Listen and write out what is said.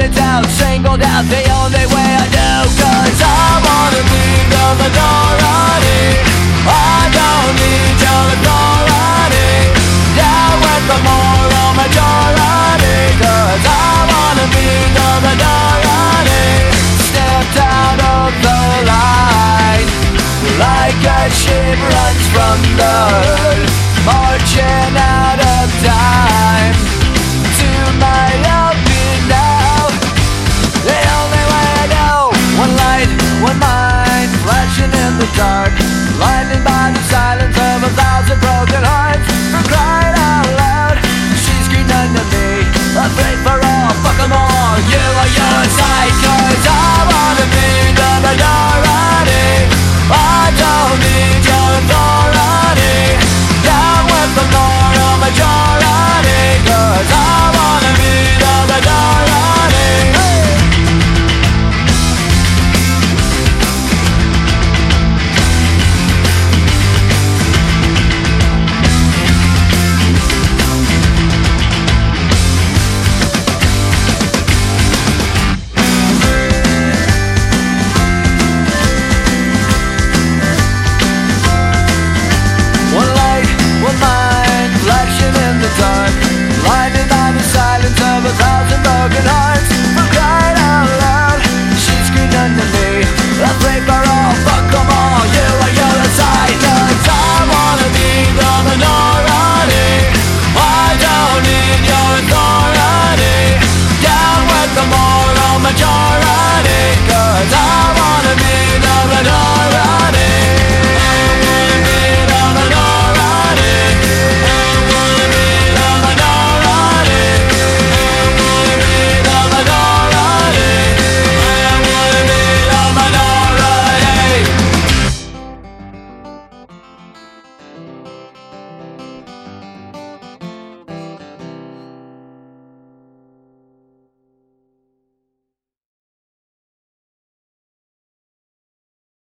shouted out, singled out, the only way I know Cause I wanna be the minority dark.